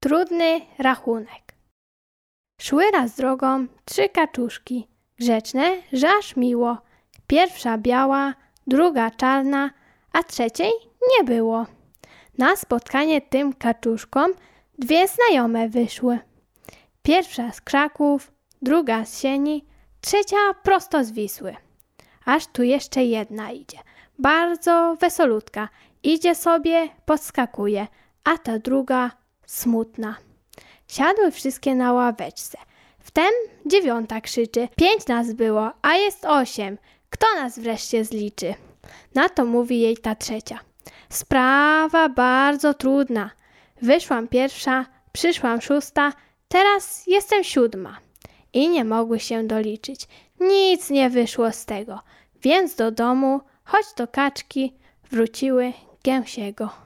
Trudny rachunek. Szły raz drogą trzy kaczuszki, grzeczne, że aż miło. Pierwsza biała, druga czarna, a trzeciej nie było. Na spotkanie tym kaczuszkom dwie znajome wyszły. Pierwsza z krzaków, druga z sieni, trzecia prosto z Wisły. Aż tu jeszcze jedna idzie, bardzo wesolutka. Idzie sobie, podskakuje, a ta druga smutna. Siadły wszystkie na ławeczce. Wtem dziewiąta krzyczy. Pięć nas było, a jest osiem. Kto nas wreszcie zliczy? Na to mówi jej ta trzecia. Sprawa bardzo trudna. Wyszłam pierwsza, przyszłam szósta, teraz jestem siódma. I nie mogły się doliczyć. Nic nie wyszło z tego. Więc do domu, choć do kaczki, wróciły gęsiego.